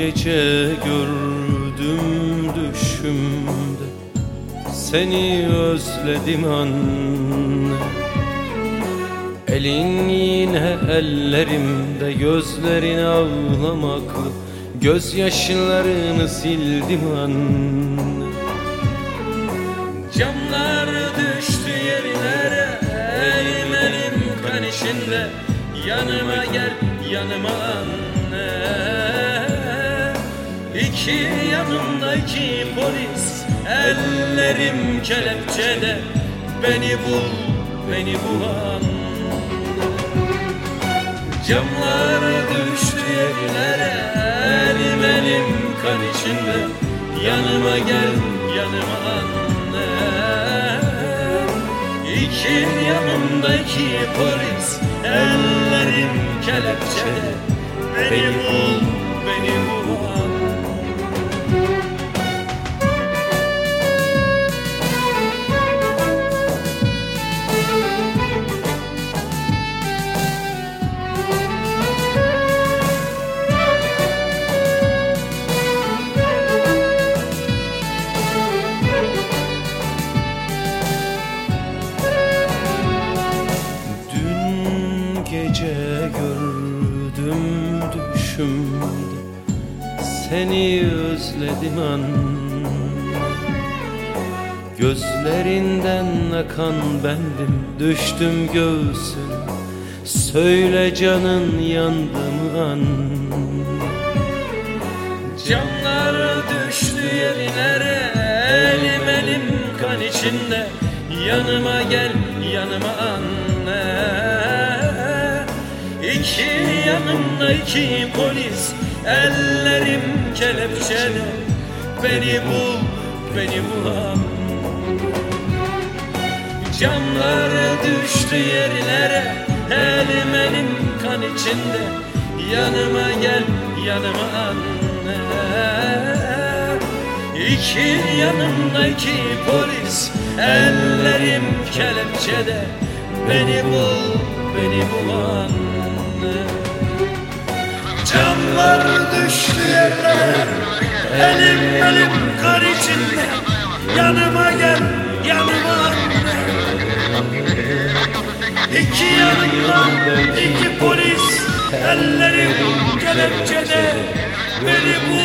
gece gördüm düşümde. Seni özledim anne. Elin yine ellerimde gözlerin ağlamaklı. Gözyaşlarını sildim anne. Camlar düştü yerlere Elim elim kan içinde. Yanıma gel yanıma anne İki yanımda iki polis Ellerim kelepçede. Beni bul beni bul anne Camlar düştü yerlere Elim elim kan içinde. Yanıma gel yanıma anne. İki yanımda iki polis Ellerim kelepçede. Beni bul düşümde Seni özledim anne Gözlerinden akan bendim. Düştüm göğsüne Söyle canın yandı mı anne Camlar düştü yerlere. Elim elim kan içinde. Yanıma gel yanıma anne İki yanımda iki polis Ellerim kelepçede Beni bul beni bul anne Camlar düştü yerlere Elim elim kan içinde. Yanıma gel yanıma anne. İki yanımda iki polis Ellerim kelepçede. Beni bul beni bul anne Camlar düştü yerlere. Elim elim kan içinde. Yanıma gel yanıma anne. İki yanımda iki polis. Ellerim kelepçede. Beni bul